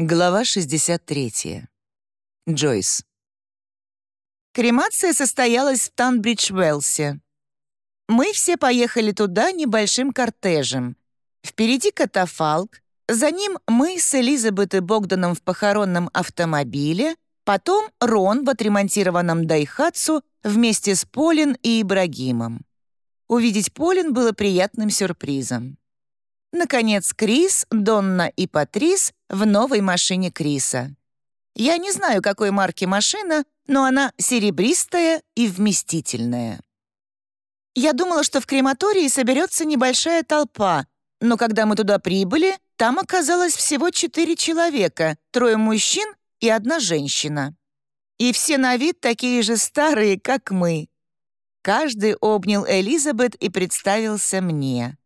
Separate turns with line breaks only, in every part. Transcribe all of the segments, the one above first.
Глава 63. Джойс.
Кремация состоялась в Танбридж-Уэлсе. Мы все поехали туда небольшим кортежем. Впереди катафалк, за ним мы с Элизабет и Богданом в похоронном автомобиле, потом Рон в отремонтированном Дайхатсу вместе с Полин и Ибрагимом. Увидеть Полин было приятным сюрпризом. Наконец, Крис, Донна и Патрис в новой машине Криса. Я не знаю, какой марки машина, но она серебристая и вместительная. Я думала, что в крематории соберется небольшая толпа, но когда мы туда прибыли, там оказалось всего четыре человека, трое мужчин и одна женщина. И все на вид такие же старые, как мы. Каждый обнял Элизабет и представился мне.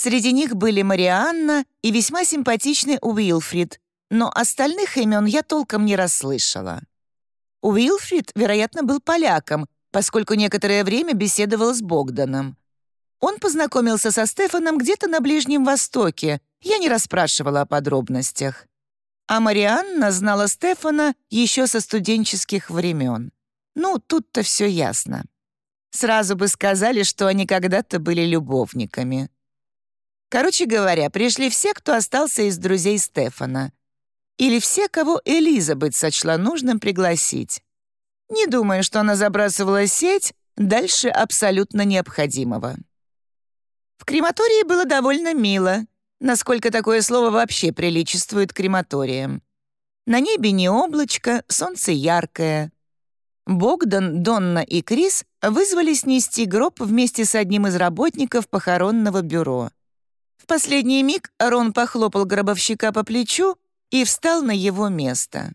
Среди них были Марианна и весьма симпатичный Уилфрид, но остальных имен я толком не расслышала. Уилфрид, вероятно, был поляком, поскольку некоторое время беседовал с Богданом. Он познакомился со Стефаном где-то на Ближнем Востоке, я не расспрашивала о подробностях. А Марианна знала Стефана еще со студенческих времен. Ну, тут-то все ясно. Сразу бы сказали, что они когда-то были любовниками. Короче говоря, пришли все, кто остался из друзей Стефана. Или все, кого Элизабет сочла нужным пригласить. Не думаю, что она забрасывала сеть дальше абсолютно необходимого. В крематории было довольно мило, насколько такое слово вообще приличествует крематориям. На небе не облачко, солнце яркое. Богдан, Донна и Крис вызвали снести гроб вместе с одним из работников похоронного бюро. В последний миг Рон похлопал гробовщика по плечу и встал на его место.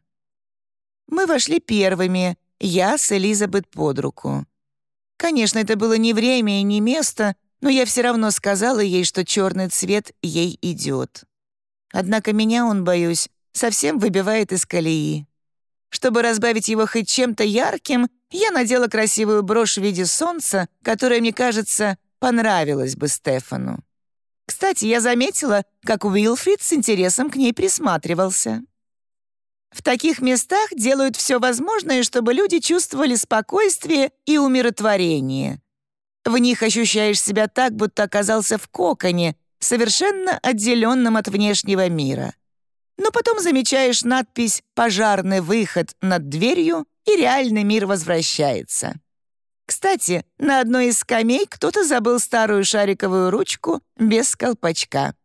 Мы вошли первыми, я с Элизабет под руку. Конечно, это было не время и не место, но я все равно сказала ей, что черный цвет ей идет. Однако меня, он, боюсь, совсем выбивает из колеи. Чтобы разбавить его хоть чем-то ярким, я надела красивую брошь в виде солнца, которая, мне кажется, понравилась бы Стефану. Кстати, я заметила, как Уилфрид с интересом к ней присматривался. В таких местах делают все возможное, чтобы люди чувствовали спокойствие и умиротворение. В них ощущаешь себя так, будто оказался в коконе, совершенно отделенном от внешнего мира. Но потом замечаешь надпись «Пожарный выход» над дверью, и реальный мир возвращается. Кстати, на одной из скамей кто-то забыл старую шариковую ручку без колпачка.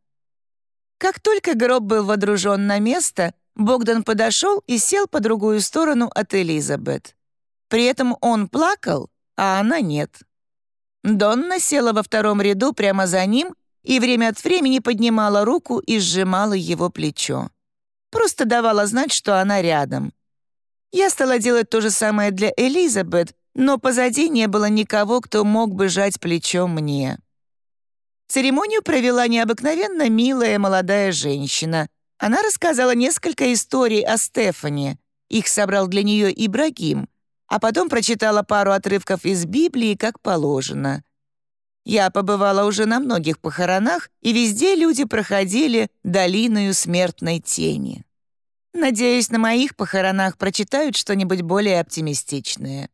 Как только гроб был водружен на место, Богдан подошел и сел по другую сторону от Элизабет. При этом он плакал, а она нет. Донна села во втором ряду прямо за ним и время от времени поднимала руку и сжимала его плечо. Просто давала знать, что она рядом. Я стала делать то же самое для Элизабет, но позади не было никого, кто мог бы жать плечом мне. Церемонию провела необыкновенно милая молодая женщина. Она рассказала несколько историй о Стефане. Их собрал для нее Ибрагим, а потом прочитала пару отрывков из Библии, как положено. Я побывала уже на многих похоронах, и везде люди проходили долиною смертной тени. Надеюсь, на моих похоронах прочитают что-нибудь более оптимистичное.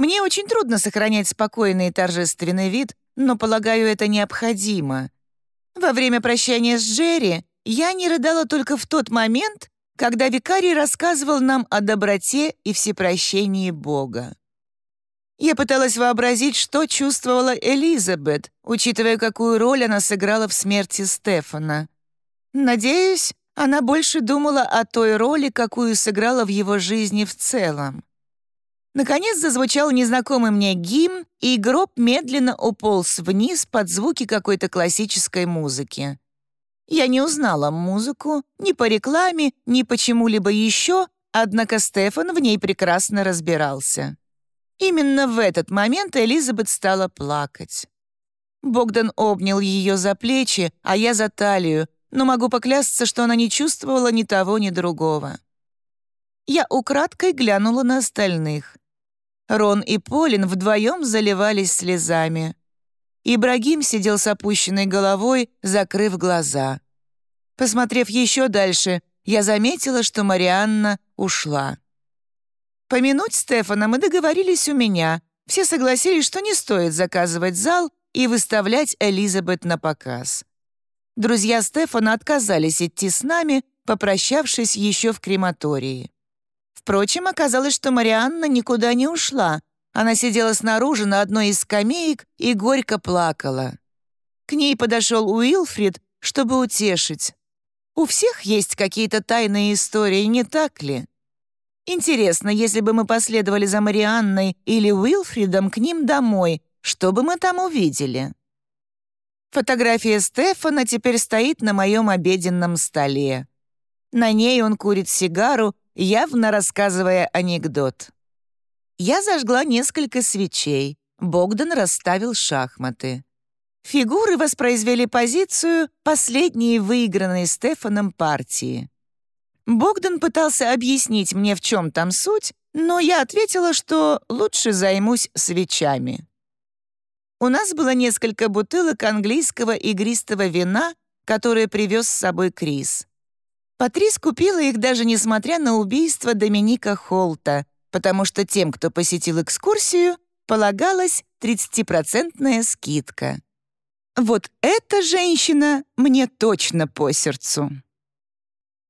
Мне очень трудно сохранять спокойный и торжественный вид, но, полагаю, это необходимо. Во время прощания с Джерри я не рыдала только в тот момент, когда викарий рассказывал нам о доброте и всепрощении Бога. Я пыталась вообразить, что чувствовала Элизабет, учитывая, какую роль она сыграла в смерти Стефана. Надеюсь, она больше думала о той роли, какую сыграла в его жизни в целом. Наконец зазвучал незнакомый мне гимн, и гроб медленно уполз вниз под звуки какой-то классической музыки. Я не узнала музыку ни по рекламе, ни почему-либо еще, однако Стефан в ней прекрасно разбирался. Именно в этот момент Элизабет стала плакать. Богдан обнял ее за плечи, а я за талию, но могу поклясться, что она не чувствовала ни того, ни другого. Я украдкой глянула на остальных. Рон и Полин вдвоем заливались слезами. Ибрагим сидел с опущенной головой, закрыв глаза. Посмотрев еще дальше, я заметила, что Марианна ушла. Помянуть Стефана мы договорились у меня. Все согласились, что не стоит заказывать зал и выставлять Элизабет на показ. Друзья Стефана отказались идти с нами, попрощавшись еще в крематории. Впрочем, оказалось, что Марианна никуда не ушла. Она сидела снаружи на одной из скамеек и горько плакала. К ней подошел Уилфрид, чтобы утешить. У всех есть какие-то тайные истории, не так ли? Интересно, если бы мы последовали за Марианной или Уилфридом к ним домой, что бы мы там увидели? Фотография Стефана теперь стоит на моем обеденном столе. На ней он курит сигару, явно рассказывая анекдот. Я зажгла несколько свечей. Богдан расставил шахматы. Фигуры воспроизвели позицию последней выигранной Стефаном партии. Богдан пытался объяснить мне, в чем там суть, но я ответила, что лучше займусь свечами. У нас было несколько бутылок английского игристого вина, которое привез с собой Крис. Патрис купила их даже несмотря на убийство Доминика Холта, потому что тем, кто посетил экскурсию, полагалась 30-процентная скидка. Вот эта женщина мне точно по сердцу.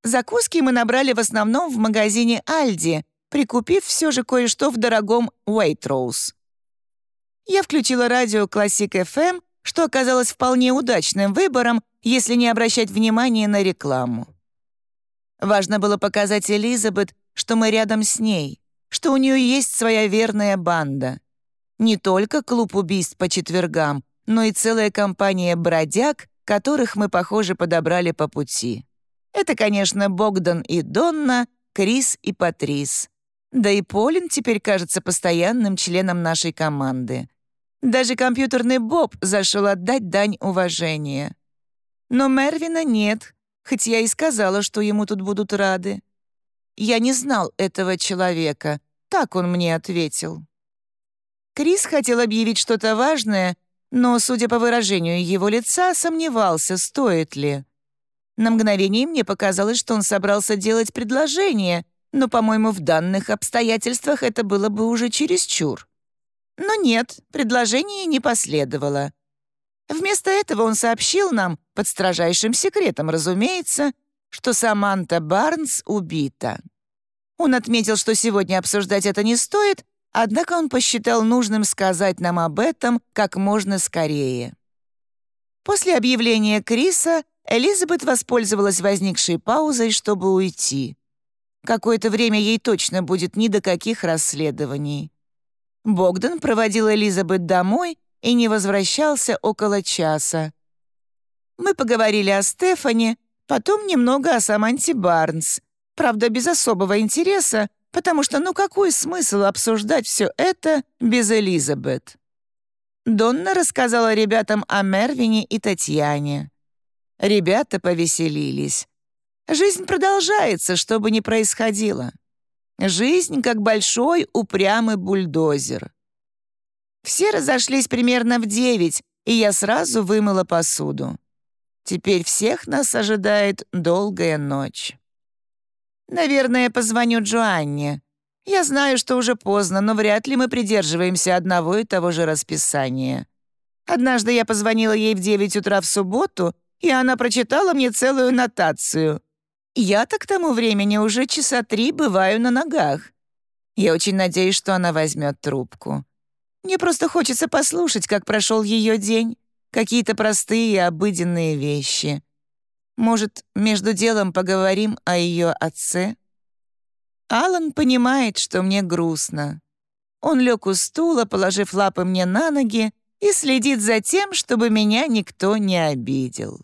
Закуски мы набрали в основном в магазине «Альди», прикупив все же кое-что в дорогом «Уэйтроуз». Я включила радио Classic FM, что оказалось вполне удачным выбором, если не обращать внимания на рекламу. Важно было показать Элизабет, что мы рядом с ней, что у нее есть своя верная банда. Не только клуб убийств по четвергам, но и целая компания бродяг, которых мы, похоже, подобрали по пути. Это, конечно, Богдан и Донна, Крис и Патрис. Да и Полин теперь кажется постоянным членом нашей команды. Даже компьютерный Боб зашел отдать дань уважения. Но Мервина нет, хоть я и сказала, что ему тут будут рады. Я не знал этого человека, так он мне ответил. Крис хотел объявить что-то важное, но, судя по выражению его лица, сомневался, стоит ли. На мгновение мне показалось, что он собрался делать предложение, но, по-моему, в данных обстоятельствах это было бы уже чересчур. Но нет, предложение не последовало. Вместо этого он сообщил нам, под строжайшим секретом, разумеется, что Саманта Барнс убита. Он отметил, что сегодня обсуждать это не стоит, однако он посчитал нужным сказать нам об этом как можно скорее. После объявления Криса Элизабет воспользовалась возникшей паузой, чтобы уйти. Какое-то время ей точно будет ни до каких расследований. Богдан проводил Элизабет домой и не возвращался около часа. Мы поговорили о Стефане, потом немного о Саманте Барнс. Правда, без особого интереса, потому что ну какой смысл обсуждать все это без Элизабет? Донна рассказала ребятам о Мервине и Татьяне. Ребята повеселились. Жизнь продолжается, что бы ни происходило. Жизнь как большой упрямый бульдозер. Все разошлись примерно в девять, и я сразу вымыла посуду. Теперь всех нас ожидает долгая ночь. Наверное, позвоню Джоанне. Я знаю, что уже поздно, но вряд ли мы придерживаемся одного и того же расписания. Однажды я позвонила ей в девять утра в субботу, и она прочитала мне целую нотацию. Я-то к тому времени уже часа три бываю на ногах. Я очень надеюсь, что она возьмет трубку. Мне просто хочется послушать, как прошел ее день. Какие-то простые обыденные вещи. Может, между делом поговорим о ее отце? Алан понимает, что мне грустно. Он лег у стула, положив лапы мне на ноги, и следит за тем, чтобы меня никто не обидел.